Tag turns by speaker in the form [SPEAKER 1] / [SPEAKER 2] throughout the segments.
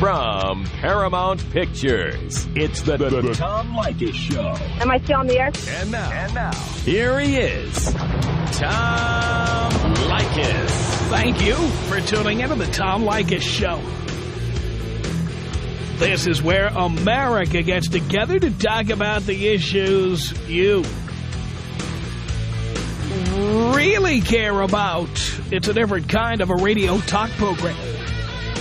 [SPEAKER 1] From Paramount Pictures, it's the, the, the Tom Leykis Show.
[SPEAKER 2] Am I still on the air?
[SPEAKER 1] And now, and now, here he is, Tom Leykis.
[SPEAKER 3] Thank you for tuning into the Tom Leykis Show. This is where America gets together to talk about the issues you really care about. It's a different kind of a radio talk program.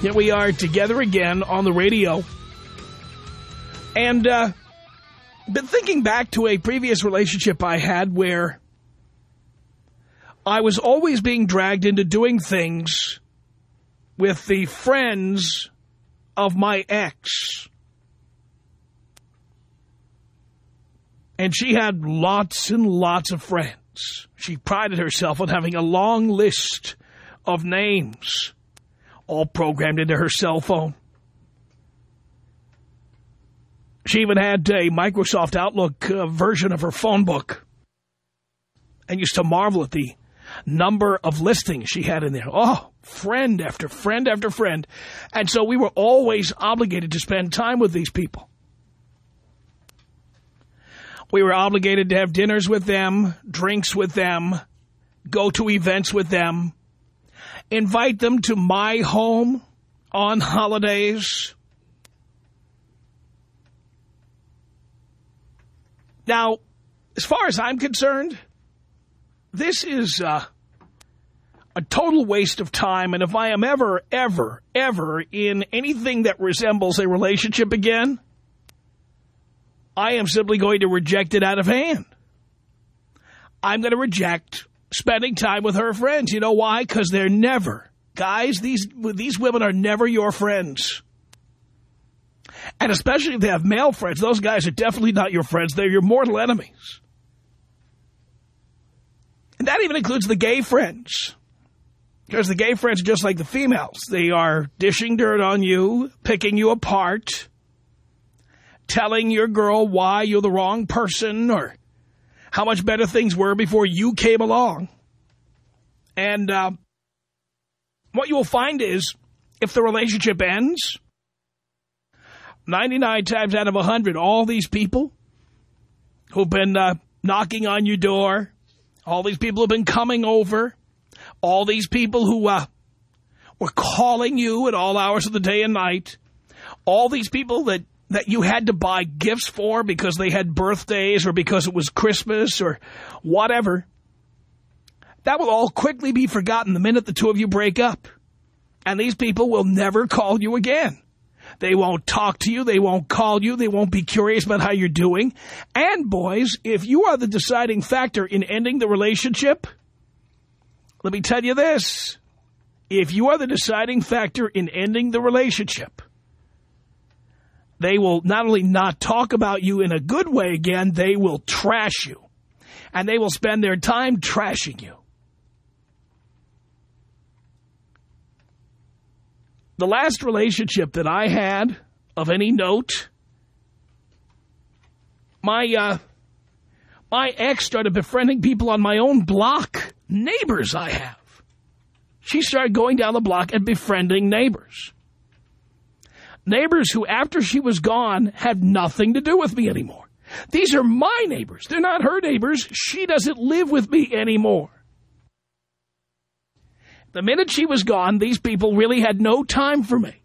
[SPEAKER 3] Here we are together again on the radio. And uh, been thinking back to a previous relationship I had where I was always being dragged into doing things with the friends of my ex. And she had lots and lots of friends. She prided herself on having a long list of names all programmed into her cell phone. She even had a Microsoft Outlook uh, version of her phone book and used to marvel at the number of listings she had in there. Oh, friend after friend after friend. And so we were always obligated to spend time with these people. We were obligated to have dinners with them, drinks with them, go to events with them, invite them to my home on holidays. Now, as far as I'm concerned, this is uh, a total waste of time. And if I am ever, ever, ever in anything that resembles a relationship again, I am simply going to reject it out of hand. I'm going to reject spending time with her friends. You know why? Because they're never, guys, these, these women are never your friends. And especially if they have male friends, those guys are definitely not your friends. They're your mortal enemies. And that even includes the gay friends. Because the gay friends are just like the females. They are dishing dirt on you, picking you apart, telling your girl why you're the wrong person or how much better things were before you came along. And uh, what you will find is if the relationship ends, 99 times out of 100, all these people who've been uh, knocking on your door, all these people who've been coming over, all these people who uh, were calling you at all hours of the day and night, all these people that that you had to buy gifts for because they had birthdays or because it was Christmas or whatever, that will all quickly be forgotten the minute the two of you break up. And these people will never call you again. They won't talk to you. They won't call you. They won't be curious about how you're doing. And, boys, if you are the deciding factor in ending the relationship, let me tell you this. If you are the deciding factor in ending the relationship, they will not only not talk about you in a good way again, they will trash you. And they will spend their time trashing you. The last relationship that I had of any note, my, uh, my ex started befriending people on my own block, neighbors I have. She started going down the block and befriending neighbors. Neighbors who, after she was gone, had nothing to do with me anymore. These are my neighbors. They're not her neighbors. She doesn't live with me anymore. The minute she was gone, these people really had no time for me.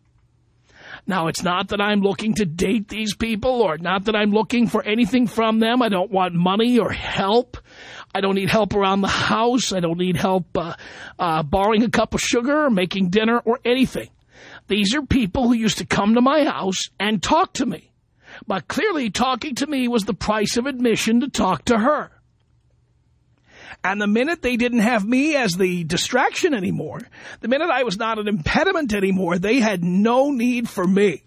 [SPEAKER 3] Now, it's not that I'm looking to date these people or not that I'm looking for anything from them. I don't want money or help. I don't need help around the house. I don't need help uh, uh, borrowing a cup of sugar or making dinner or anything. These are people who used to come to my house and talk to me. But clearly talking to me was the price of admission to talk to her. And the minute they didn't have me as the distraction anymore, the minute I was not an impediment anymore, they had no need for me.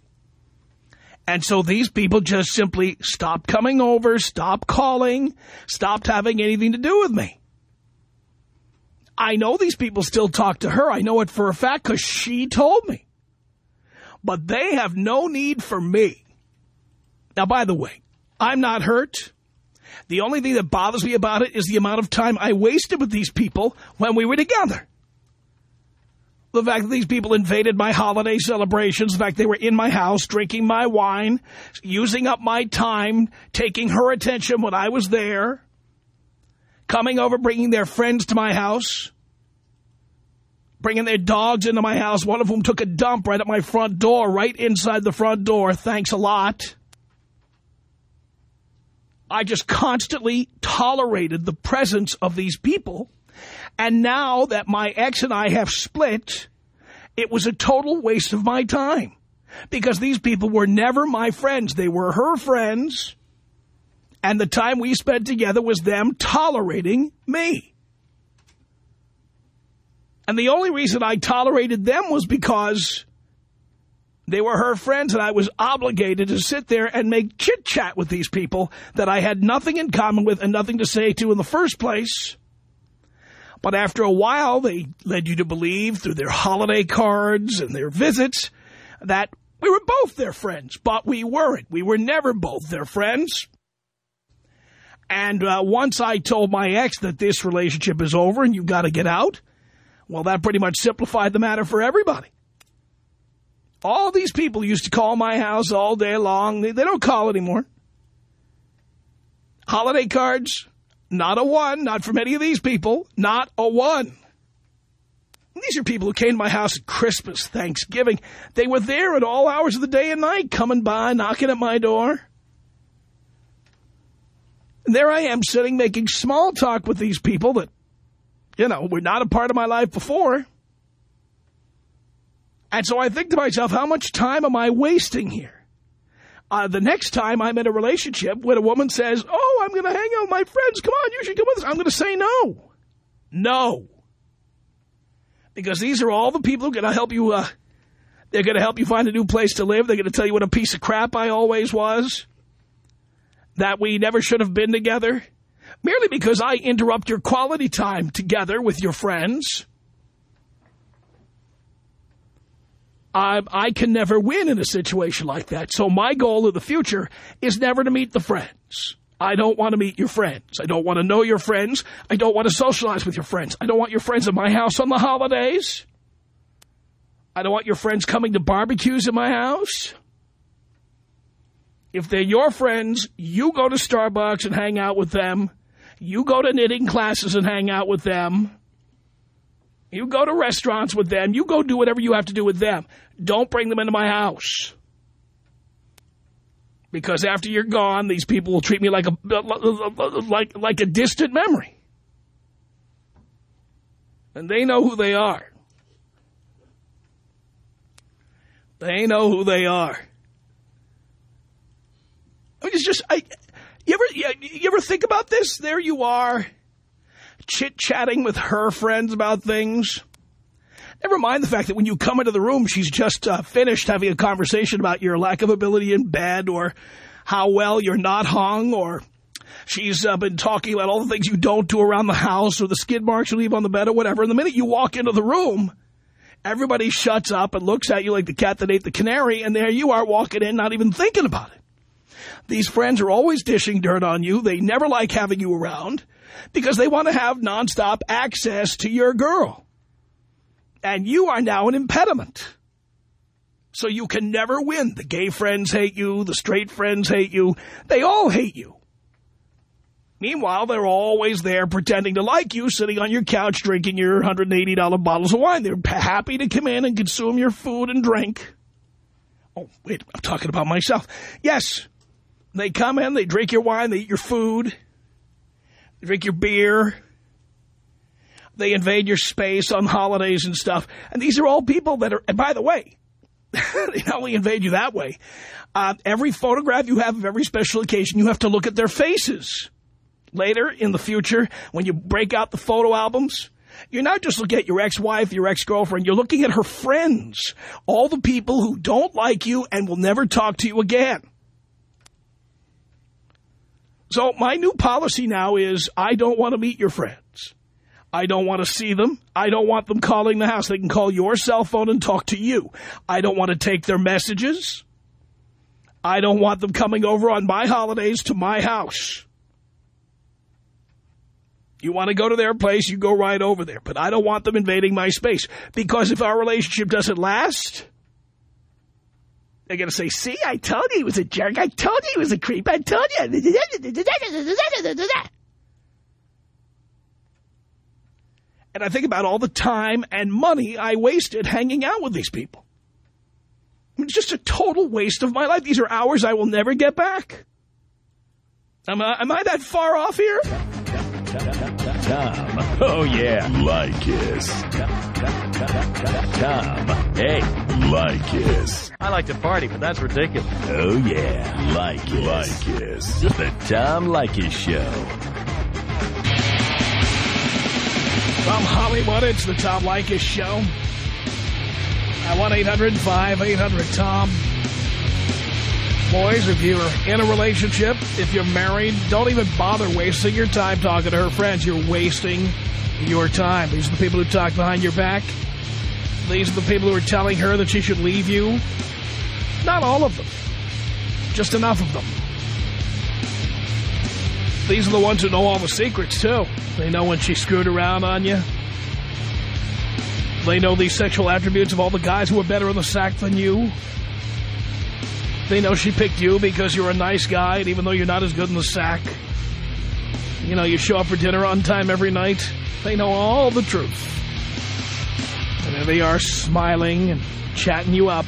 [SPEAKER 3] And so these people just simply stopped coming over, stopped calling, stopped having anything to do with me. I know these people still talk to her. I know it for a fact because she told me. But they have no need for me. Now, by the way, I'm not hurt. The only thing that bothers me about it is the amount of time I wasted with these people when we were together. The fact that these people invaded my holiday celebrations, the fact they were in my house, drinking my wine, using up my time, taking her attention when I was there, coming over, bringing their friends to my house, bringing their dogs into my house, one of whom took a dump right at my front door, right inside the front door. Thanks a lot. I just constantly tolerated the presence of these people and now that my ex and I have split, it was a total waste of my time. Because these people were never my friends. They were her friends. And the time we spent together was them tolerating me. And the only reason I tolerated them was because they were her friends and I was obligated to sit there and make chit-chat with these people that I had nothing in common with and nothing to say to in the first place. But after a while, they led you to believe through their holiday cards and their visits that we were both their friends, but we weren't. We were never both their friends. And uh, once I told my ex that this relationship is over and you've got to get out, well, that pretty much simplified the matter for everybody. All these people used to call my house all day long. They, they don't call anymore. Holiday cards, not a one, not from any of these people, not a one. These are people who came to my house at Christmas, Thanksgiving. They were there at all hours of the day and night, coming by, knocking at my door. And there I am sitting making small talk with these people that, you know, were not a part of my life before. And so I think to myself, how much time am I wasting here? Uh, the next time I'm in a relationship when a woman says, oh, I'm going to hang out with my friends, come on, you should come with us, I'm going to say no. No. Because these are all the people who are going to help you, uh, they're going to help you find a new place to live. They're going to tell you what a piece of crap I always was. That we never should have been together. Merely because I interrupt your quality time together with your friends. I, I can never win in a situation like that. So my goal in the future is never to meet the friends. I don't want to meet your friends. I don't want to know your friends. I don't want to socialize with your friends. I don't want your friends at my house on the holidays. I don't want your friends coming to barbecues at my house. If they're your friends, you go to Starbucks and hang out with them. You go to knitting classes and hang out with them. You go to restaurants with them. You go do whatever you have to do with them. Don't bring them into my house. Because after you're gone, these people will treat me like a like like a distant memory. And they know who they are. They know who they are. I mean, it's just, I, you ever, you ever think about this? There you are chit-chatting with her friends about things. Never mind the fact that when you come into the room, she's just uh, finished having a conversation about your lack of ability in bed or how well you're not hung or she's uh, been talking about all the things you don't do around the house or the skid marks you leave on the bed or whatever. And the minute you walk into the room, everybody shuts up and looks at you like the cat that ate the canary, and there you are walking in not even thinking about it. These friends are always dishing dirt on you. They never like having you around because they want to have nonstop access to your girl. And you are now an impediment. So you can never win. The gay friends hate you. The straight friends hate you. They all hate you. Meanwhile, they're always there pretending to like you, sitting on your couch drinking your $180 bottles of wine. They're happy to come in and consume your food and drink. Oh, wait, I'm talking about myself. Yes, they come in, they drink your wine, they eat your food, they drink your beer. They invade your space on holidays and stuff. And these are all people that are, and by the way, they not only invade you that way, uh, every photograph you have of every special occasion, you have to look at their faces. Later, in the future, when you break out the photo albums, You're not just looking at your ex-wife, your ex-girlfriend. You're looking at her friends. All the people who don't like you and will never talk to you again. So my new policy now is I don't want to meet your friends. I don't want to see them. I don't want them calling the house. They can call your cell phone and talk to you. I don't want to take their messages. I don't want them coming over on my holidays to my house. You want to go to their place, you go right over there. But I don't want them invading my space. Because if our relationship doesn't last, they're going to say, see, I told you he was a jerk. I told you he was a creep. I told you. And I think about all the time and money I wasted hanging out with these people. It's just a total waste of my life. These are hours I will never get back. Am I, am I that far off here?
[SPEAKER 1] Tom. Oh, yeah. Leykis. Tom. Hey. Leykis.
[SPEAKER 2] I like to party, but that's ridiculous.
[SPEAKER 1] Oh, yeah. Leykis. Leykis. The Tom Leykis Show.
[SPEAKER 3] From Hollywood, it's the Tom Leykis Show. At 1-800-5800-TOM. Boys, if you're in a relationship, if you're married, don't even bother wasting your time talking to her friends. You're wasting your time. These are the people who talk behind your back. These are the people who are telling her that she should leave you. Not all of them. Just enough of them. These are the ones who know all the secrets, too. They know when she screwed around on you. They know the sexual attributes of all the guys who are better in the sack than you. They know she picked you because you're a nice guy, and even though you're not as good in the sack, you know, you show up for dinner on time every night. They know all the truth. And there they are smiling and chatting you up.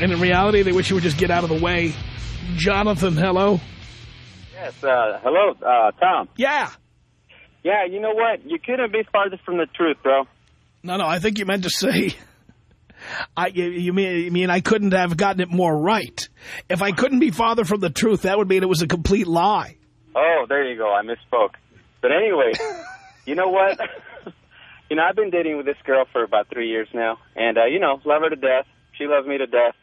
[SPEAKER 3] And in reality, they wish you would just get out of the way. Jonathan, hello.
[SPEAKER 4] Yes, uh, hello, uh, Tom.
[SPEAKER 3] Yeah.
[SPEAKER 4] Yeah, you know what? You couldn't be farther from the truth, bro.
[SPEAKER 3] No, no, I think you meant to say... I, you mean, you mean I couldn't have gotten it more right. If I couldn't be farther from the truth, that would mean it was a complete lie.
[SPEAKER 4] Oh, there you go. I misspoke. But anyway, you know what? you know, I've been dating with this girl for about three years now. And, uh, you know, love her to death. She loves me to death.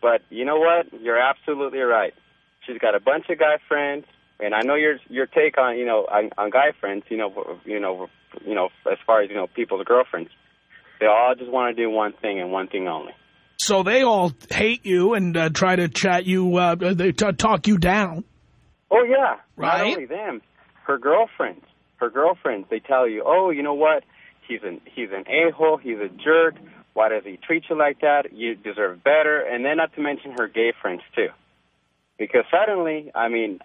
[SPEAKER 4] But you know what? You're absolutely right. She's got a bunch of guy friends. And I know your your take on, you know, on, on guy friends, you know, you know, you know, as far as, you know, people's girlfriends. They all just want to do one thing and one thing only.
[SPEAKER 3] So they all hate you and uh, try to chat you, uh, they talk you down.
[SPEAKER 4] Oh, yeah.
[SPEAKER 3] Right?
[SPEAKER 4] Not only them, her girlfriends. Her girlfriends, they tell you, oh, you know what? He's an, he's an a-hole. He's a jerk. Why does he treat you like that? You deserve better. And then not to mention her gay friends, too. Because suddenly, I mean,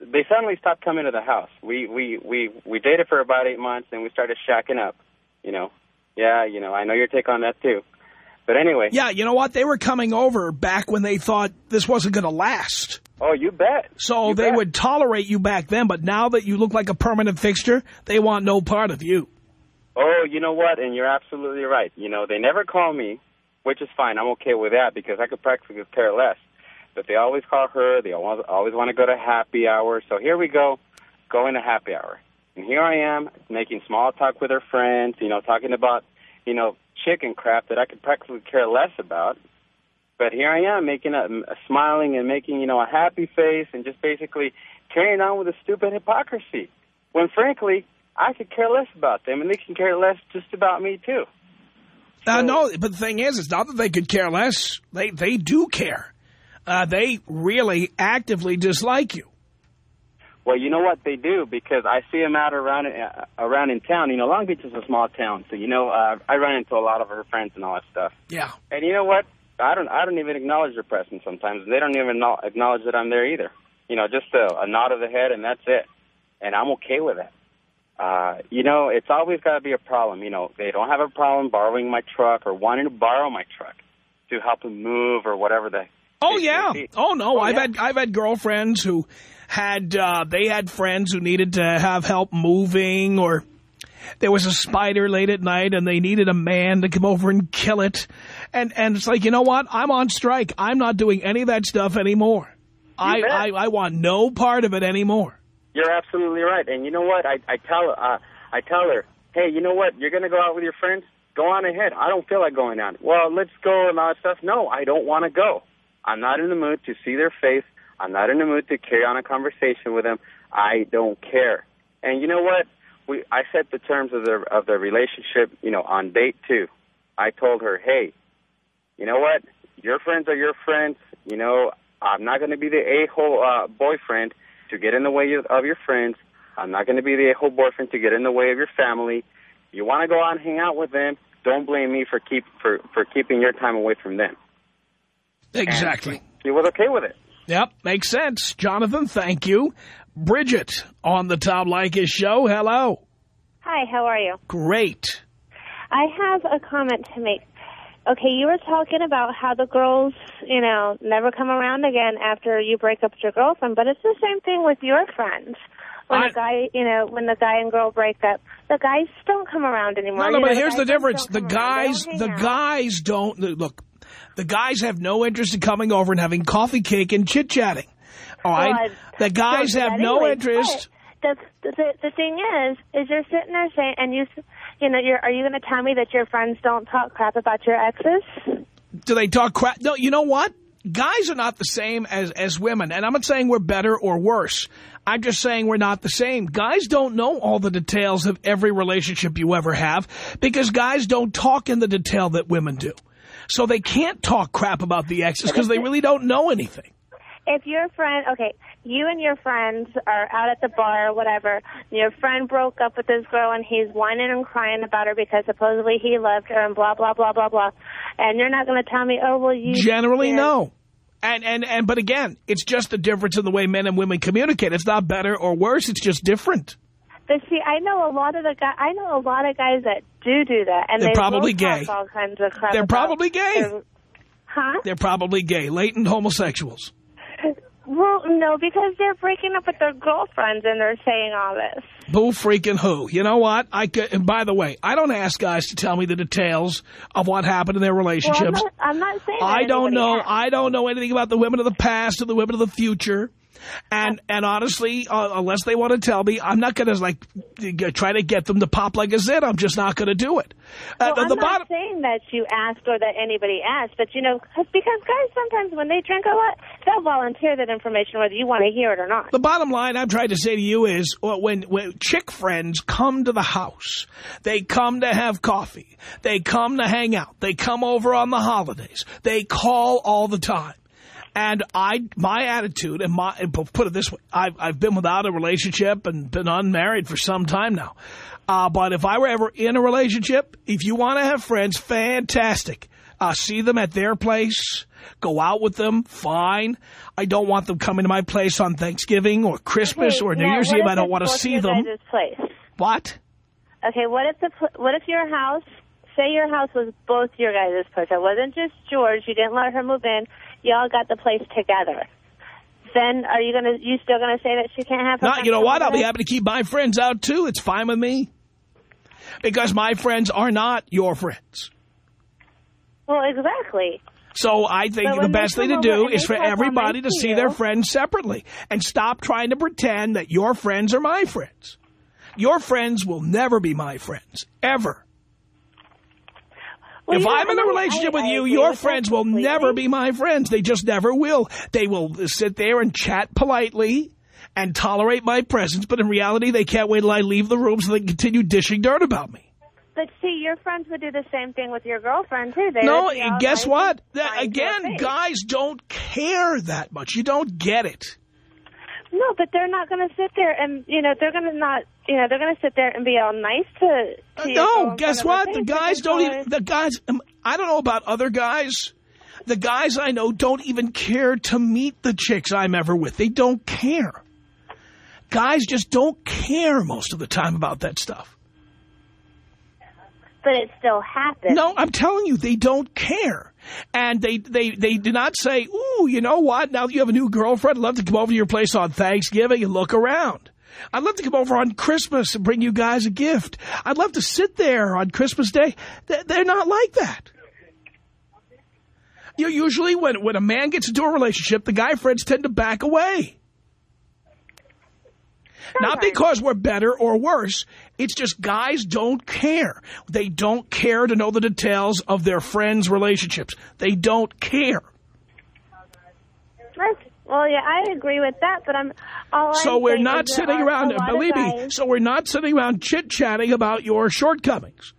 [SPEAKER 4] they suddenly stopped coming to the house. We, we, we, we dated for about eight months, and we started shacking up, you know. Yeah, you know, I know your take on that, too. But anyway.
[SPEAKER 3] Yeah, you know what? They were coming over back when they thought this wasn't going to last.
[SPEAKER 4] Oh, you bet.
[SPEAKER 3] So
[SPEAKER 4] you
[SPEAKER 3] they
[SPEAKER 4] bet.
[SPEAKER 3] would tolerate you back then, but now that you look like a permanent fixture, they want no part of you.
[SPEAKER 4] Oh, you know what? And you're absolutely right. You know, they never call me, which is fine. I'm okay with that because I could practically care less. But they always call her. They always, always want to go to happy hour. So here we go, going to happy hour. And here I am making small talk with her friends, you know, talking about, you know, chicken crap that I could practically care less about. But here I am making a, a smiling and making, you know, a happy face and just basically carrying on with a stupid hypocrisy. When frankly, I could care less about them and they can care less just about me too.
[SPEAKER 3] Uh, no, but the thing is, it's not that they could care less. They, they do care. Uh, they really actively dislike you.
[SPEAKER 4] Well, you know what they do because I see them out around uh, around in town. You know, Long Beach is a small town, so you know uh, I run into a lot of her friends and all that stuff.
[SPEAKER 3] Yeah.
[SPEAKER 4] And you know what? I don't I don't even acknowledge their presence sometimes. They don't even know, acknowledge that I'm there either. You know, just a, a nod of the head and that's it. And I'm okay with it. Uh, you know, it's always got to be a problem. You know, they don't have a problem borrowing my truck or wanting to borrow my truck to help them move or whatever the.
[SPEAKER 3] Oh yeah. Oh no.
[SPEAKER 4] Oh,
[SPEAKER 3] I've
[SPEAKER 4] yeah.
[SPEAKER 3] had I've had girlfriends who had uh, they had friends who needed to have help moving or there was a spider late at night and they needed a man to come over and kill it. And and it's like, you know what? I'm on strike. I'm not doing any of that stuff anymore. I. I I want no part of it anymore.
[SPEAKER 4] You're absolutely right. And you know what? I, I tell uh, I tell her, hey, you know what? You're going to go out with your friends? Go on ahead. I don't feel like going out. Well, let's go and all that stuff. No, I don't want to go. I'm not in the mood to see their face. I'm not in the mood to carry on a conversation with them. I don't care. And you know what? We I set the terms of the of the relationship, you know, on date two. I told her, hey, you know what? Your friends are your friends. You know, I'm not going to be the a-hole uh, boyfriend to get in the way of your friends. I'm not going to be the a-hole boyfriend to get in the way of your family. You want to go out and hang out with them. Don't blame me for keep for for keeping your time away from them.
[SPEAKER 3] Exactly.
[SPEAKER 4] And she was okay with it.
[SPEAKER 3] Yep, makes sense. Jonathan, thank you. Bridget on the Tom Leykis show. Hello.
[SPEAKER 5] Hi, how are you?
[SPEAKER 3] Great.
[SPEAKER 5] I have a comment to make. Okay, you were talking about how the girls, you know, never come around again after you break up with your girlfriend, but it's the same thing with your friends. When
[SPEAKER 3] I-
[SPEAKER 5] the guy, you know, when the guy and girl break up, the guys don't come around anymore.
[SPEAKER 3] No, no,
[SPEAKER 5] You know,
[SPEAKER 3] but here's the difference. The
[SPEAKER 5] around. They
[SPEAKER 3] guys,
[SPEAKER 5] don't
[SPEAKER 3] the guys don't, look, the guys have no interest in coming over and having coffee cake and chit-chatting. All right?
[SPEAKER 5] Well,
[SPEAKER 3] the guys have
[SPEAKER 5] that
[SPEAKER 3] no interest.
[SPEAKER 5] The, the the thing is, is you're sitting there saying, and you, you know, you're are you going to tell me that your friends don't talk crap about your exes?
[SPEAKER 3] Do they talk crap? No, you know what? Guys are not the same as, as women. And I'm not saying we're better or worse. I'm just saying we're not the same. Guys don't know all the details of every relationship you ever have because guys don't talk in the detail that women do. So they can't talk crap about the exes because they really don't know anything.
[SPEAKER 5] if your friend, okay, you and your friends are out at the bar or whatever, your friend broke up with this girl and he's whining and crying about her because supposedly he loved her and blah, blah, blah, blah, blah. And you're not going to tell me, oh, well, you...
[SPEAKER 3] Generally, no. And, and, and, but again, it's just the difference in the way men and women communicate. It's not better or worse. It's just different.
[SPEAKER 5] But see, I know a lot of the guys, I know a lot of guys that do do that. And
[SPEAKER 3] They're
[SPEAKER 5] they
[SPEAKER 3] probably gay.
[SPEAKER 5] all kinds of crap
[SPEAKER 3] They're probably gay.
[SPEAKER 5] their- Huh?
[SPEAKER 3] They're probably gay, latent homosexuals.
[SPEAKER 5] Well, no, because they're breaking up with their girlfriends and they're saying all this.
[SPEAKER 3] Who freaking who? You know what? I could, and by the way, I don't ask guys to tell me the details of what happened in their
[SPEAKER 5] Well, I'm
[SPEAKER 3] relationships.
[SPEAKER 5] not, I'm not saying
[SPEAKER 3] I don't know.
[SPEAKER 5] has.
[SPEAKER 3] I don't know anything about the women of the past or the women of the future. And and honestly, uh, unless they want to tell me, I'm not going to like try to get them to pop like a zit. I'm just not going to do it. Uh,
[SPEAKER 5] Well, I'm not
[SPEAKER 3] bottom,
[SPEAKER 5] saying that you asked or that anybody asked, but you know, 'cause- because guys sometimes when they drink a lot, they'll volunteer that information whether you want to hear it or not.
[SPEAKER 3] The bottom line I'm trying to say to you is well, when, when chick friends come to the house, they come to have coffee, they come to hang out, they come over on the holidays, they call all the time. And I, my attitude, and my, put it this way, I've, I've been without a relationship and been unmarried for some time now. Uh, but if I were ever in a relationship, if you want to have friends, fantastic. Uh, see them at their place, go out with them, fine. I don't want them coming to my place on Thanksgiving or Christmas
[SPEAKER 5] Okay,
[SPEAKER 3] or New Year's Eve. I don't want to see them. What?
[SPEAKER 5] Okay, what if the what if your house? Say your house was both your guys' place. It wasn't just George. You didn't let her move in. Y'all got the place together. Then are you gonna? You still gonna say that she can't have? her
[SPEAKER 3] No,
[SPEAKER 5] friends
[SPEAKER 3] you know what? I'll be happy to keep my friends out, too. It's fine with me. Because my friends are not your friends.
[SPEAKER 5] Well, exactly.
[SPEAKER 3] So I think the best thing to do is for everybody to
[SPEAKER 5] to
[SPEAKER 3] see
[SPEAKER 5] you-
[SPEAKER 3] their friends separately and stop trying to pretend that your friends are my friends. Your friends will never be my friends, ever.
[SPEAKER 5] Well,
[SPEAKER 3] if I'm in a relationship
[SPEAKER 5] I-
[SPEAKER 3] with you, your
[SPEAKER 5] with
[SPEAKER 3] friends will never be my friends. They just never will. They will sit there and chat politely and tolerate my presence, but in reality, they can't wait till I leave the room so they can continue dishing dirt about me.
[SPEAKER 5] But see, your friends would do the same thing with your girlfriend too. They
[SPEAKER 3] No,
[SPEAKER 5] would be all
[SPEAKER 3] guess what?
[SPEAKER 5] and
[SPEAKER 3] That-
[SPEAKER 5] kind to your
[SPEAKER 3] again, guys don't care that much. You don't get it.
[SPEAKER 5] No, but they're not going to sit there and you know they're going to not you know they're going to sit there and be all nice to. to you
[SPEAKER 3] No, guess what? The guys don't even, the guys, um, I don't know about other guys. The guys I know don't even care to meet the chicks I'm ever with. They don't care. Guys just don't care most of the time about that stuff.
[SPEAKER 5] But it still happens.
[SPEAKER 3] No, I'm telling you, they don't care. And they, they, they do not say, ooh, you know what? Now that you have a new girlfriend, I'd love to come over to your place on Thanksgiving and look around. I'd love to come over on Christmas and bring you guys a gift. I'd love to sit there on Christmas Day. They- They're not like that. You know, usually when, when a man gets into a relationship, the guy friends tend to back away. Not because we're better or worse. It's just guys don't care. They don't care to know the details of their friends' relationships. They don't care.
[SPEAKER 6] Well, yeah, I agree with that, but I'm all
[SPEAKER 3] So
[SPEAKER 6] I'm
[SPEAKER 3] we're not sitting around, believe me, so we're not sitting around chit-chatting about your shortcomings.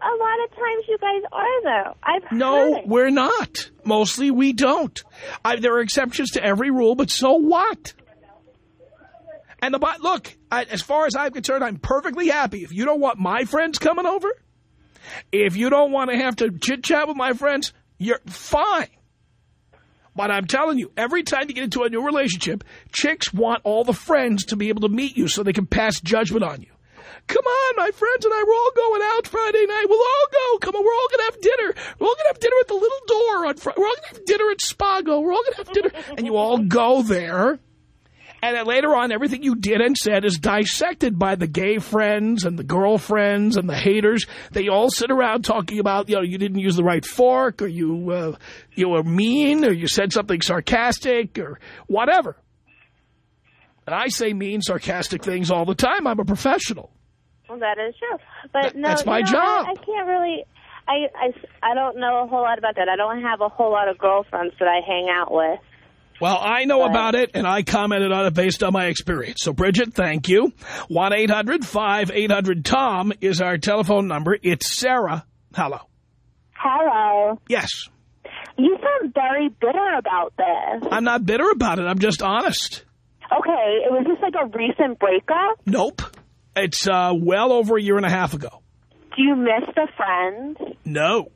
[SPEAKER 6] A lot of times you guys are, though. I've
[SPEAKER 3] No, we're not. Mostly we don't. I, there are exceptions to every rule, but so what? And the look, I, as far as I'm concerned, I'm perfectly happy. If you don't want my friends coming over, if you don't want to have to chit-chat with my friends, you're fine. But I'm telling you, every time you get into a new relationship, chicks want all the friends to be able to meet you so they can pass judgment on you. Come on, my friends and I, we're all going out Friday night. We'll all go. Come on, we're all going to have dinner. We're all going to have dinner at the little door on Friday. We're all going to have dinner at Spago. We're all going to have dinner. And you all go there. And then later on, everything you did and said is dissected by the gay friends and the girlfriends and the haters. They all sit around talking about, you know, you didn't use the right fork or you, uh, you were mean or you said something sarcastic or whatever. And I say mean, sarcastic things all the time. I'm a professional.
[SPEAKER 6] Well, that is true. But no,
[SPEAKER 3] that's my
[SPEAKER 6] you know,
[SPEAKER 3] job.
[SPEAKER 6] I, I can't really. I, I, I don't know a whole lot about that. I don't have a whole lot of girlfriends that I hang out with.
[SPEAKER 3] Well, I know
[SPEAKER 6] But-
[SPEAKER 3] about it, and I commented on it based on my experience. So, Bridget, thank you. 1-800-5800-TOM is our telephone number. It's Sarah. Hello.
[SPEAKER 6] Hello.
[SPEAKER 3] Yes.
[SPEAKER 6] You sound very bitter about this.
[SPEAKER 3] I'm not bitter about it. I'm just honest.
[SPEAKER 6] Okay, it was just like a recent breakup.
[SPEAKER 3] Nope. It's uh, well over a year and a half ago.
[SPEAKER 6] Do you miss the friends?
[SPEAKER 3] No.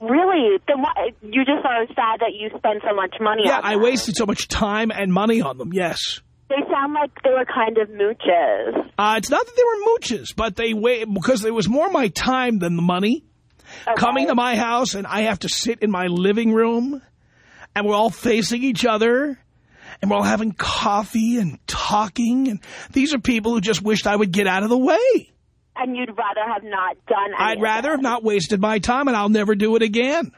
[SPEAKER 6] Really? Then why, you just are sad that you spend so much money
[SPEAKER 3] Yeah,
[SPEAKER 6] on
[SPEAKER 3] I wasted so much time and money on them, yes.
[SPEAKER 6] They sound like they were kind of mooches.
[SPEAKER 3] Uh, it's not that they were mooches, but they wa because it was more my time than the money.
[SPEAKER 6] Okay.
[SPEAKER 3] Coming to my house, and I have to sit in my living room, and we're all facing each other, and we're all having coffee and talking, and these are people who just wished I would get out of the way.
[SPEAKER 6] And you'd rather have not done
[SPEAKER 3] I'd rather have not wasted my time, and I'll never do it again.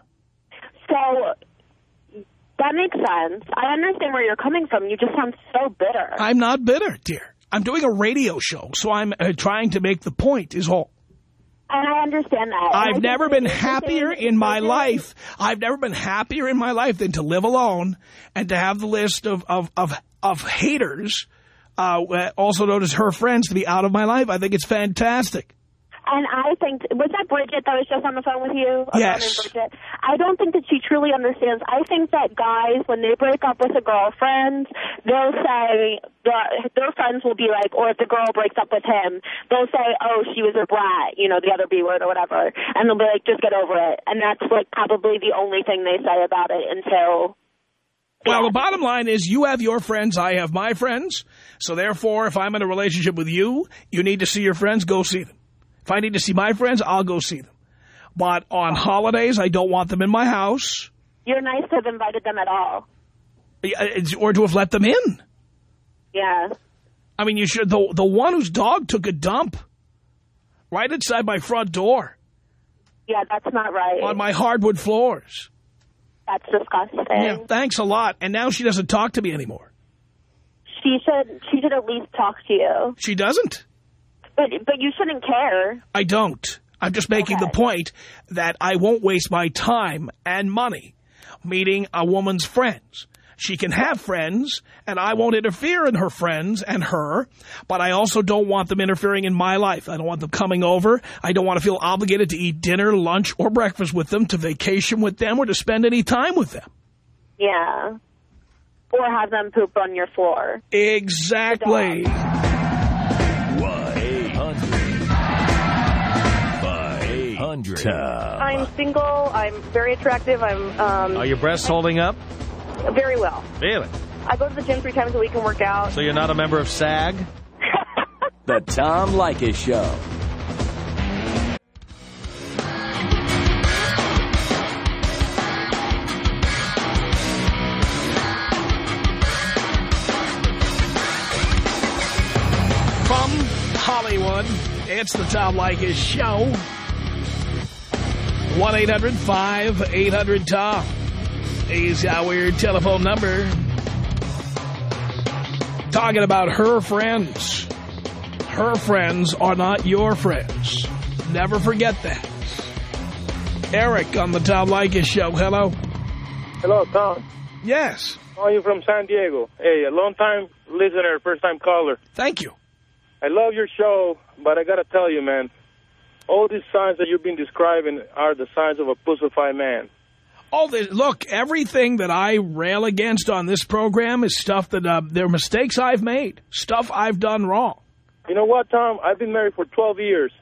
[SPEAKER 6] So that makes sense. I understand where you're coming from. You just sound so bitter.
[SPEAKER 3] I'm not bitter, dear. I'm doing a radio show, so I'm uh, trying to make the point is all.
[SPEAKER 6] and I understand that.
[SPEAKER 3] I've never been happier in my life. I've never been happier in my life than to live alone and to have the list of, of, of, of haters, uh, also known as her friends, to be out of my life. I think it's fantastic.
[SPEAKER 6] And I think, was that Bridget that was just on the phone with you?
[SPEAKER 3] Yes.
[SPEAKER 6] Bridget? I don't think that she truly understands. I think that guys, when they break up with a girlfriend, they'll say, their, their friends will be like, or if the girl breaks up with him, they'll say, oh, she was a brat, you know, the other B word or whatever. And they'll be like, just get over it. And that's like probably the only thing they say about it until...
[SPEAKER 3] Well, the bottom line is you have your friends, I have my friends. So therefore, if I'm in a relationship with you, you need to see your friends, go see them. If I need to see my friends, I'll go see them. But on holidays, I don't want them in my house
[SPEAKER 6] You're nice to have invited them at all.
[SPEAKER 3] or to have let them in.
[SPEAKER 6] Yeah.
[SPEAKER 3] I mean, you should. The the one whose dog took a dump right inside my front door
[SPEAKER 6] Yeah, that's not right.
[SPEAKER 3] on my hardwood floors.
[SPEAKER 6] That's disgusting.
[SPEAKER 3] Yeah, thanks a lot. And now she doesn't talk to me anymore.
[SPEAKER 6] She should she should at least talk to you.
[SPEAKER 3] She doesn't.
[SPEAKER 6] But but you shouldn't care.
[SPEAKER 3] I don't. I'm just making the point that I won't waste my time and money meeting a woman's friends. She can have friends, and I won't interfere in her friends and her, but I also don't want them interfering in my life. I don't want them coming over. I don't want to feel obligated to eat dinner, lunch, or breakfast with them, to vacation with them, or to spend any time with them.
[SPEAKER 6] Yeah. Or have them poop on your floor.
[SPEAKER 3] Exactly.
[SPEAKER 1] 1-800-5800-TOM.
[SPEAKER 7] I'm single. I'm very attractive. I'm um,
[SPEAKER 2] Are your breasts holding up?
[SPEAKER 7] Very well.
[SPEAKER 2] Really?
[SPEAKER 7] I go to the gym three times a week and work out.
[SPEAKER 2] So you're not a member of SAG?
[SPEAKER 1] The Tom Leykis Show.
[SPEAKER 3] From Hollywood, it's the Tom Leykis Show. 1-800-5800-TOM is our telephone number. Talking about her friends. Her friends are not your friends. Never forget that. Eric on the Tom Leykis show. Hello.
[SPEAKER 8] Hello, Tom.
[SPEAKER 3] Yes.
[SPEAKER 8] Calling you from San Diego. Hey, a long-time listener, first-time caller.
[SPEAKER 3] Thank you.
[SPEAKER 8] I love your show, but I got to tell you, man, all these signs that you've been describing are the signs of a pussified man.
[SPEAKER 3] Oh, the, look, everything that I rail against on this program is stuff that, uh, they're mistakes I've made, stuff I've done wrong.
[SPEAKER 8] You know what, Tom? I've been married for 12 years.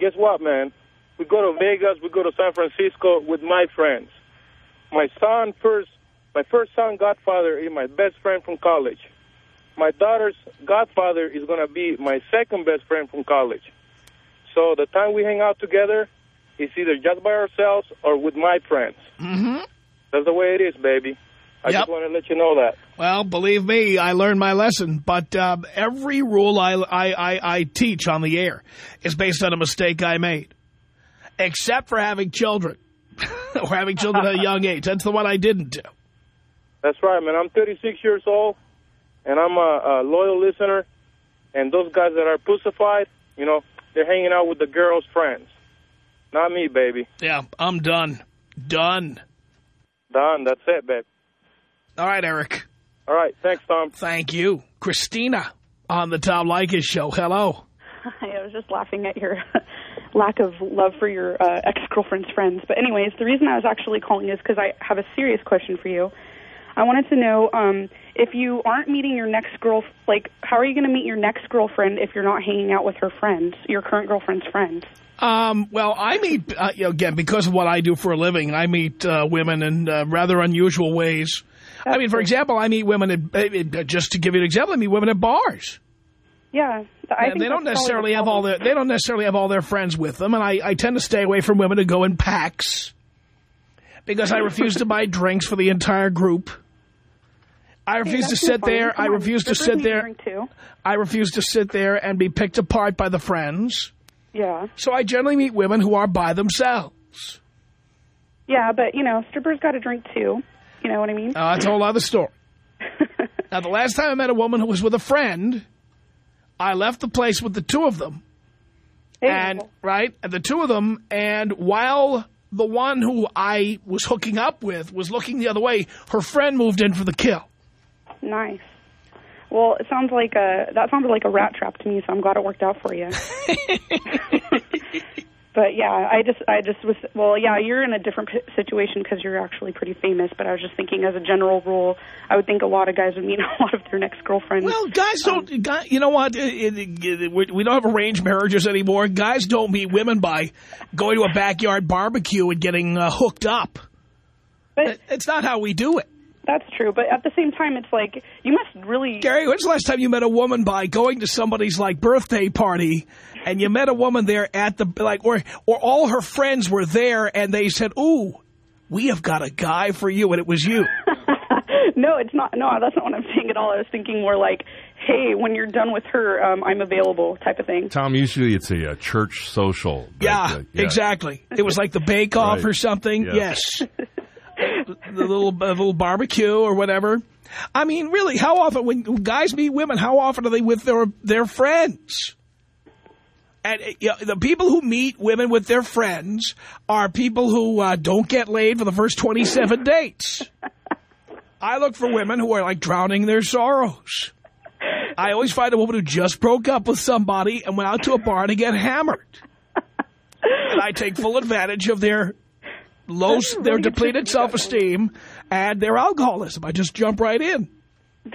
[SPEAKER 8] Guess what, man? We go to Vegas, we go to San Francisco with my friends. My son first, my first son godfather is my best friend from college. My daughter's godfather is going to be my second best friend from college. So the time we hang out together is either just by ourselves or with my friends.
[SPEAKER 3] Mm-hmm.
[SPEAKER 8] That's the way it is, baby. I
[SPEAKER 3] Yep.
[SPEAKER 8] just want to let you know that.
[SPEAKER 3] Well, believe me, I learned my lesson. But uh, every rule I, I, I, I teach on the air is based on a mistake I made. Except for having children. or having children at a young age. That's the one I didn't do.
[SPEAKER 8] That's right, man. I'm 36 years old, and I'm a, a loyal listener. And those guys that are pussified, you know, they're hanging out with the girls' friends. Not me, baby.
[SPEAKER 3] Yeah, I'm done. Done.
[SPEAKER 8] Done. That's it, babe.
[SPEAKER 3] All right, Eric.
[SPEAKER 8] All right. Thanks, Tom.
[SPEAKER 3] Thank you. Christina on the Tom Leykis show. Hello.
[SPEAKER 9] Hi, I was just laughing at your lack of love for your uh, ex-girlfriend's friends. But anyways, the reason I was actually calling is because I have a serious question for you. I wanted to know um, if you aren't meeting your next girl, like, how are you going to meet your next girlfriend if you're not hanging out with her friends, your current girlfriend's friends?
[SPEAKER 3] Um, well, I meet, uh, you know, again, because of what I do for a living, I meet uh, women in uh, rather unusual ways. I mean, for example, I meet women at, uh, just to give you an example, I meet women at bars.
[SPEAKER 9] Yeah, I
[SPEAKER 3] and
[SPEAKER 9] think
[SPEAKER 3] they don't necessarily have all their they don't necessarily have all their friends with them, and I, I tend to stay away from women who go in packs because I refuse to buy drinks for the entire group. I refuse to sit there.
[SPEAKER 9] Come
[SPEAKER 3] I
[SPEAKER 9] on,
[SPEAKER 3] refuse to
[SPEAKER 9] strippers
[SPEAKER 3] sit there. I refuse to sit there and be picked apart by the friends.
[SPEAKER 9] Yeah,
[SPEAKER 3] So I generally meet women who are by themselves.
[SPEAKER 9] yeah, but you know, strippers got to drink too. You know what I mean?
[SPEAKER 3] Now, that's a whole other story. now, the last time I met a woman who was with a friend, I left the place with the two of them.
[SPEAKER 9] Hey,
[SPEAKER 3] and right, and the two of them, and while the one who I was hooking up with was looking the other way, her friend moved in for the kill.
[SPEAKER 9] Nice. Well, it sounds like a that sounded like a rat trap to me, so I'm glad it worked out for you. but yeah, I just I just was well, yeah, you're in a different p- situation because you're actually pretty famous. But I was just thinking, as a general rule, I would think a lot of guys would meet a lot of their next girlfriends.
[SPEAKER 3] Well, guys don't. guy, you know what? We don't have arranged marriages anymore. Guys don't meet women by going to a backyard barbecue and getting uh, hooked up.
[SPEAKER 9] but
[SPEAKER 3] It's not how we do it.
[SPEAKER 9] That's true. But at the same time, it's like you must really.
[SPEAKER 3] Gary, when's the last time you met a woman by going to somebody's like birthday party and you met a woman there at the like or or all her friends were there and they said, "Ooh, we have got a guy for you," and it was you.
[SPEAKER 9] no, it's not. No, that's not what I'm saying at all. I was thinking more like, hey, when you're done with her, um, I'm available, type of thing.
[SPEAKER 10] Tom, usually it's a, uh church social. but,
[SPEAKER 3] Yeah,
[SPEAKER 10] uh,
[SPEAKER 3] exactly. It was like the Bake Off
[SPEAKER 10] Right.
[SPEAKER 3] or something.
[SPEAKER 10] Yeah.
[SPEAKER 3] Yes, the little uh, little barbecue or whatever. I mean, really, how often when guys meet women, how often are they with their their friends? And uh, you know, the people who meet women with their friends are people who uh, don't get laid for the first 27 dates. I look for women who are like drowning their sorrows. I always find a woman who just broke up with somebody and went out to a bar to get hammered. And I take full advantage of their low, their depleted
[SPEAKER 9] system you got
[SPEAKER 3] self-esteem and their alcoholism. I just jump right in.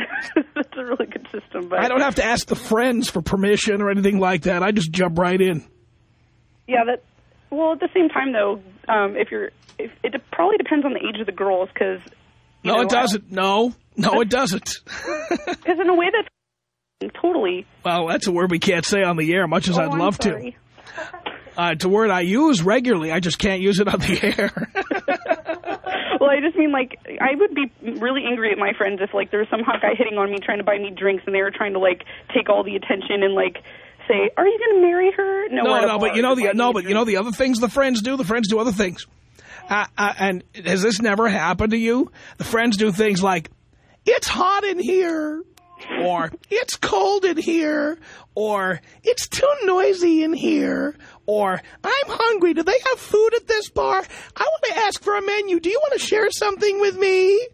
[SPEAKER 9] that's a really good system. But
[SPEAKER 3] I don't have to ask the friends for permission or anything like that. I just jump right in.
[SPEAKER 9] Yeah, that. Well, at the same time, though, um, if you're, if, it probably depends on the age of the girls, because
[SPEAKER 3] No, it doesn't. No, no, it doesn't.
[SPEAKER 9] Because in a way, that's totally.
[SPEAKER 3] well, that's a word we can't say on the air, much as
[SPEAKER 9] Oh,
[SPEAKER 3] I'd love to. Uh, it's a word I use regularly. I just can't use it on the air.
[SPEAKER 9] Well, I just mean like I would be really angry at my friends if like there was some hot guy hitting on me trying to buy me drinks and they were trying to like take all the attention and like say, "Are you going to marry her?" No,
[SPEAKER 3] no,
[SPEAKER 9] we're at a
[SPEAKER 3] no, but you know the no, but you know the other things the friends do. The friends do other things. Uh, uh, and has this never happened to you? The friends do things like, "It's hot in here." Or it's cold in here, or it's too noisy in here, or I'm hungry. Do they have food at this bar? I want to ask for a menu. Do you want to share something with me?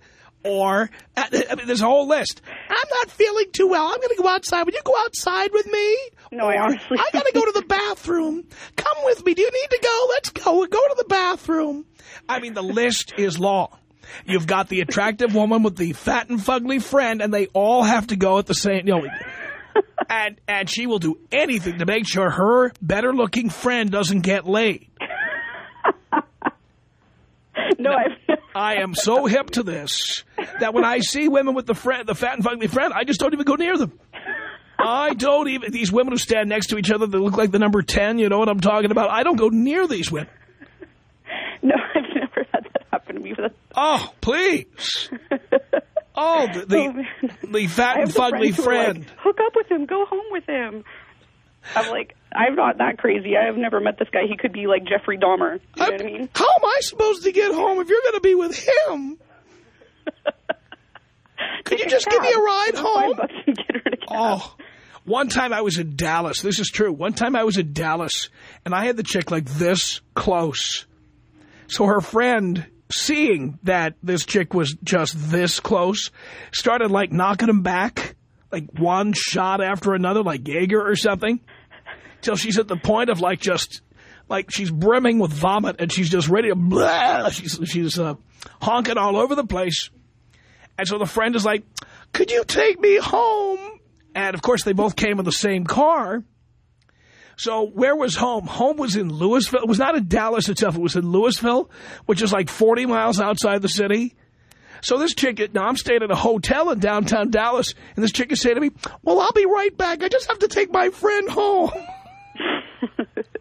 [SPEAKER 3] Or, uh, I mean, there's a whole list. I'm not feeling too well. I'm going to go outside. Would you go outside with me?
[SPEAKER 9] No, I honestly-
[SPEAKER 3] I got to go to the bathroom. Come with me. Do you need to go? Let's go. We'll go to the bathroom. I mean, the list is long. You've got the attractive woman with the fat and fugly friend, and they all have to go at the same, you know, and, and she will do anything to make sure her better-looking friend doesn't get laid.
[SPEAKER 9] No, I've
[SPEAKER 3] I am so hip to this that when I see women with the friend, the fat and fugly friend, I just don't even go near them. I don't even, these women who stand next to each other that look like the number 10, you know what I'm talking about? I don't go near these women.
[SPEAKER 9] no, I've never had that happen to me. But
[SPEAKER 3] Oh, please. Oh, the,
[SPEAKER 9] Oh,
[SPEAKER 3] the,
[SPEAKER 9] man.
[SPEAKER 3] the fat and fugly
[SPEAKER 9] are
[SPEAKER 3] friend.
[SPEAKER 9] Like, Hook up with him. Go home with him. I'm like, I'm not that crazy. I have never met this guy. He could be like Jeffrey Dahmer. You know what I mean?
[SPEAKER 3] How am I supposed to get home if you're going to be with him? Could you just give me a ride home?
[SPEAKER 9] Five bucks and get her to.
[SPEAKER 3] Oh, one time I was in Dallas. This is true. One time I was in Dallas, and I had the chick like this close. So her friend, seeing that this chick was just this close, started like knocking him back, like one shot after another, like Jaeger or something, till she's at the point of like just, like she's brimming with vomit, and she's just ready to blah. She's, she's uh, honking all over the place. And so the friend is like, could you take me home? And, of course, they both came in the same car. So where was home? Home was in Lewisville. It was not in Dallas itself. It was in Lewisville, which is like 40 miles outside the city. So this chick, now I'm staying at a hotel in downtown Dallas, and this chick is saying to me, well, I'll be right back. I just have to take my friend home.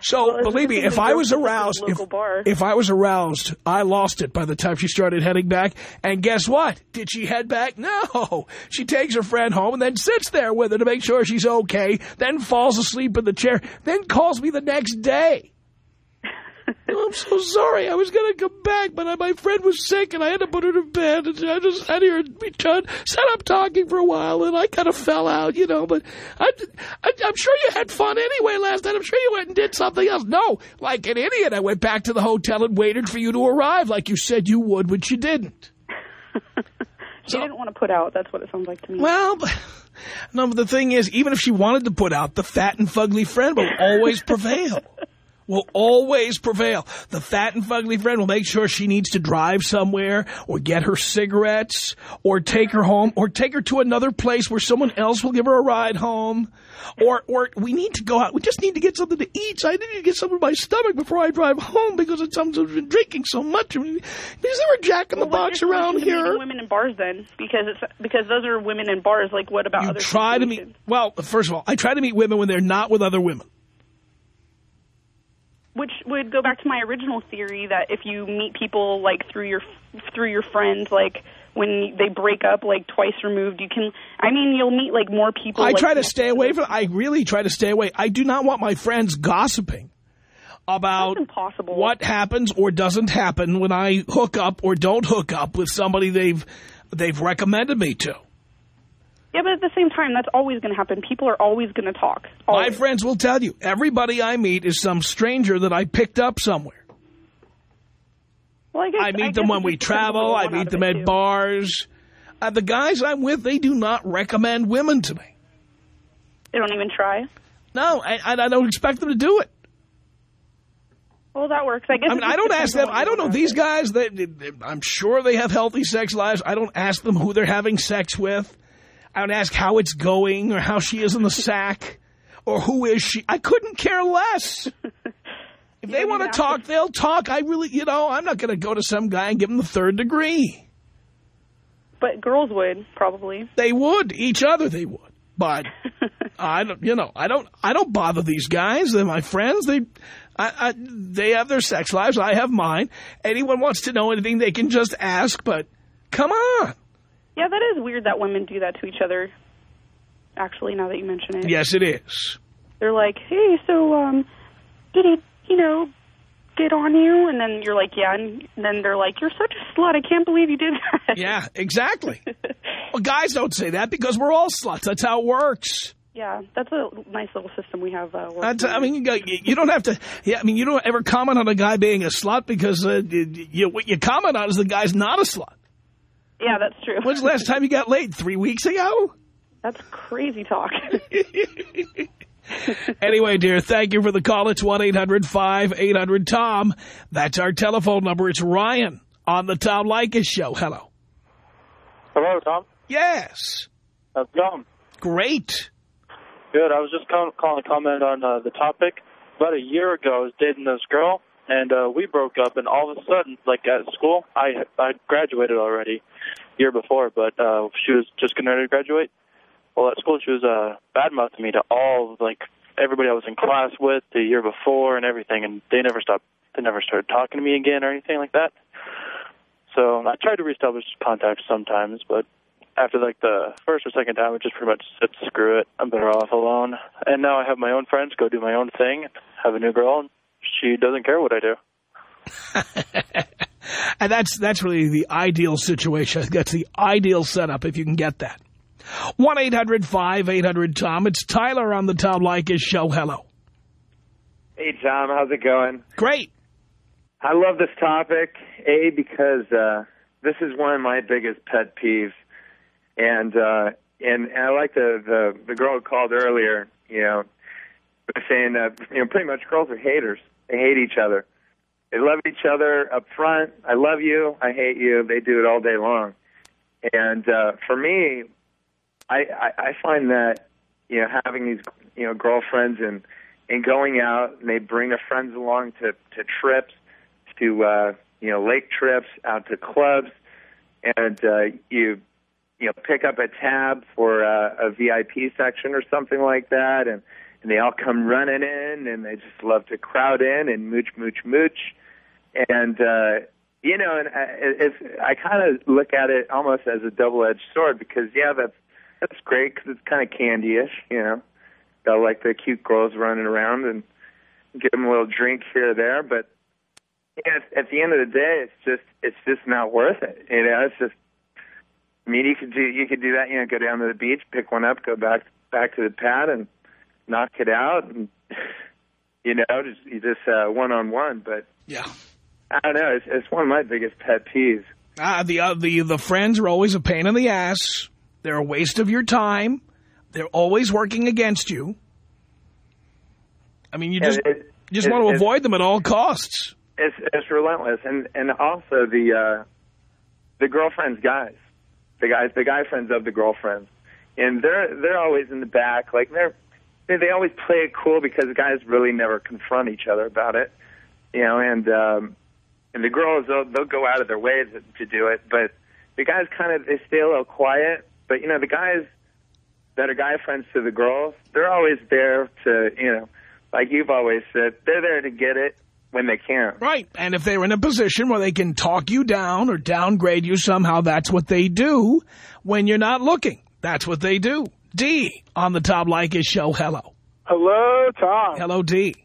[SPEAKER 3] So
[SPEAKER 9] it's
[SPEAKER 3] believe me, if I was aroused, if,
[SPEAKER 9] bar.
[SPEAKER 3] if I was aroused, I lost it by the time she started heading back. And guess what? Did she head back? No. She takes her friend home and then sits there with her to make sure she's okay, then falls asleep in the chair, then calls me the next day. Oh, I'm so sorry. I was going to come back, but I, my friend was sick, and I had to put her to bed. And I just sat here and we tried, sat up talking for a while, and I kind of fell out, you know. But I, I, I'm sure you had fun anyway last night. I'm sure you went and did something else. No, like an idiot, I went back to the hotel and waited for you to arrive like you said you would, which you didn't.
[SPEAKER 9] She didn't want to put out. That's what it sounds like to me.
[SPEAKER 3] Well, but- no, but the thing is, even if she wanted to put out, the fat and fugly friend will always prevail. Will always prevail. The fat and fugly friend will make sure she needs to drive somewhere or get her cigarettes or take her home or take her to another place where someone else will give her a ride home. Or or we need to go out. We just need to get something to eat. So I need to get something in my stomach before I drive home because it's something I've been drinking so much. I mean, is there a jack in the
[SPEAKER 9] well,
[SPEAKER 3] box around here?
[SPEAKER 9] women in bars then, because it's because those are women in bars. Like, what about
[SPEAKER 3] You
[SPEAKER 9] other
[SPEAKER 3] try to meet, well, first of all, I try to meet women when they're not with other women.
[SPEAKER 9] Which would go back to my original theory that if you meet people like through your through your friends, like when they break up, like twice removed, you can. I mean, you'll meet like more people.
[SPEAKER 3] I
[SPEAKER 9] like,
[SPEAKER 3] try to stay away from, I really try to stay away. I do not want my friends gossiping about
[SPEAKER 9] impossible.
[SPEAKER 3] what happens or doesn't happen when I hook up or don't hook up with somebody they've, they've recommended me to.
[SPEAKER 9] Yeah, but at the same time, that's always going to happen. People are always going to talk.
[SPEAKER 3] My friends will tell you, everybody I meet is some stranger that I picked up somewhere.
[SPEAKER 9] Well, I, guess,
[SPEAKER 3] I meet
[SPEAKER 9] guess
[SPEAKER 3] them when we
[SPEAKER 9] just depends on
[SPEAKER 3] travel. I meet them at
[SPEAKER 9] too.
[SPEAKER 3] bars. Uh, the guys I'm with, they do not recommend women to me.
[SPEAKER 9] They don't even try.
[SPEAKER 3] No, I, I don't expect them to do it.
[SPEAKER 9] Well, that works. I guess.
[SPEAKER 3] I mean, I don't ask them. I don't know these guys. They, they, I'm sure they have healthy sex lives. I don't ask them who they're having sex with. I don't ask how it's going or how she is in the sack or who is she. I couldn't care less. If they want to talk, they'll talk. I really, you know, I'm not going to go to some guy and give him the third degree.
[SPEAKER 9] But girls would probably.
[SPEAKER 3] They would each other. They would, but I don't. You know, I don't. I don't bother these guys. They're my friends. They, I, I, they have their sex lives. I have mine. Anyone wants to know anything, they can just ask. But come on.
[SPEAKER 9] Yeah, that is weird that women do that to each other. Actually, now that you mention it,
[SPEAKER 3] Yes, it is.
[SPEAKER 9] they're like, "Hey, so um, did he, you know, get on you?" And then you're like, "Yeah," and then they're like, "You're such a slut. I can't believe you did that."
[SPEAKER 3] Yeah, exactly. Well, guys don't say that because we're all sluts. That's how it works.
[SPEAKER 9] Yeah, that's a nice little system we have. Uh,
[SPEAKER 3] I mean, you, don't have to. Yeah, I mean, you don't ever comment on a guy being a slut because uh, you, you, what you comment on is the guy's not a slut.
[SPEAKER 9] Yeah, that's true.
[SPEAKER 3] When's the last time you got laid? Three weeks ago.
[SPEAKER 9] That's crazy talk.
[SPEAKER 3] Anyway, dear, thank you for the call. It's 1-800-5800-TOM. That's our telephone number. It's Ryan on the Tom Leykis Show. Hello.
[SPEAKER 8] Hello, Tom.
[SPEAKER 3] Yes.
[SPEAKER 8] How's it going?
[SPEAKER 3] Great.
[SPEAKER 8] Good. I was just call- calling to comment on uh, the topic. About a year ago, I was dating this girl, and uh, we broke up. And all of a sudden, like at school, I I graduated already year before, but uh, she was just getting ready to graduate. Well, at school, she was uh, bad mouthing me to all like everybody I was in class with the year before and everything, and they never stopped. They never started talking to me again or anything like that. So I tried to reestablish contact sometimes, but after like the first or second time, it just pretty much said, screw it, I'm better off alone. And now I have my own friends, go do my own thing, have a new girl, and she doesn't care what I do.
[SPEAKER 3] And that's that's really the ideal situation. That's the ideal setup if you can get that. 1-800-5800-TOM. It's Tyler on the Tom Leykis Show. Hello.
[SPEAKER 11] Hey, Tom, how's it going?
[SPEAKER 3] Great.
[SPEAKER 11] I love this topic, A, because uh, this is one of my biggest pet peeves. And uh, and, and I like the, the, the girl who called earlier, you know, saying that, you know, pretty much girls are haters. They hate each other. They love each other up front. I love you. I hate you. They do it all day long. And uh, for me, I, I, I find that, you know, having these, you know, girlfriends and, and going out and they bring their friends along to, to trips, to, uh, you know, lake trips, out to clubs, and uh, you, you know, pick up a tab for uh, a VIP section or something like that, and, and they all come running in and they just love to crowd in and mooch, mooch, mooch. And, uh, you know, and I, it's, I kind of look at it almost as a double-edged sword because, yeah, that's, that's great because it's kind of candy-ish, you know. Got like the cute girls running around and give them a little drink here or there, but yeah, at, at the end of the day, it's just it's just not worth it. You know, it's just. I mean, you could do you could do that. You know, go down to the beach, pick one up, go back back to the pad, and knock it out, and you know, just you just uh, one on one. But
[SPEAKER 3] Yeah.
[SPEAKER 11] I don't know. It's, it's one of my biggest pet peeves.
[SPEAKER 3] Uh, the, uh, the, the friends are always a pain in the ass. They're a waste of your time. They're always working against you. I mean, you just,
[SPEAKER 11] it-
[SPEAKER 3] you just
[SPEAKER 11] it-
[SPEAKER 3] want to avoid them at all costs.
[SPEAKER 11] It's it's relentless, and and also the uh, the girlfriends guys, the guys the guy friends of the girlfriends, and they're they're always in the back, like they're they, they always play it cool because the guys really never confront each other about it, you know, and um, and the girls they'll they'll go out of their way to, to do it, but the guys kind of they stay a little quiet, but you know the guys that are guy friends to the girls, they're always there to you know, like you've always said, they're there to get it when they can.
[SPEAKER 3] Right. And if they're in a position where they can talk you down or downgrade you somehow, that's what they do when you're not looking. That's what they do. D on the Tom Leykis show. Hello.
[SPEAKER 12] Hello, Tom.
[SPEAKER 3] Hello, D.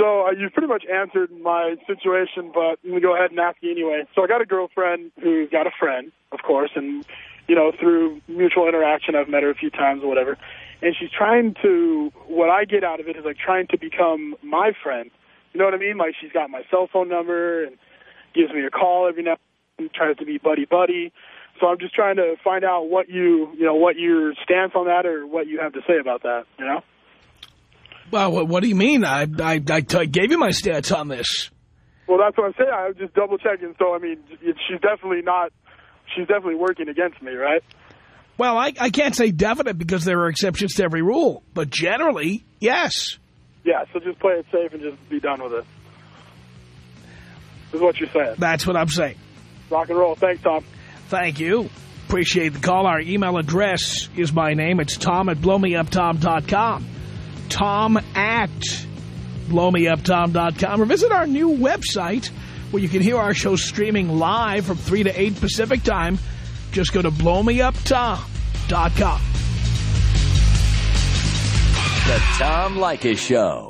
[SPEAKER 12] So uh, you pretty much answered my situation, but I'm gonna go ahead and ask you anyway. So I got a girlfriend who's got a friend, of course, and you know through mutual interaction, I've met her a few times or whatever. And she's trying to. What I get out of it is like trying to become my friend. You know what I mean? Like she's got my cell phone number and gives me a call every now and tries to be buddy buddy. So I'm just trying to find out what you, you know, what your stance on that or what you have to say about that, you know?
[SPEAKER 3] Well, what, what do you mean? I I gave you my stats on this.
[SPEAKER 12] Well, that's what I'm saying. I was just double checking. So, I mean, she's definitely not, she's definitely working against me, right?
[SPEAKER 3] Well, I, I can't say definite because there are exceptions to every rule. But generally, yes.
[SPEAKER 12] Yeah, so just play it safe and just be done with it. Is what you're saying.
[SPEAKER 3] That's what I'm saying.
[SPEAKER 12] Rock and roll. Thanks, Tom.
[SPEAKER 3] Thank you. Appreciate the call. Our email address is my name. It's tom at blowmeuptom.com. Tom at blowmeuptom.com. Or visit our new website where you can hear our show streaming live from 3 to 8 Pacific time. Just go to blowmeuptom.com.
[SPEAKER 1] The Tom Leykis Show.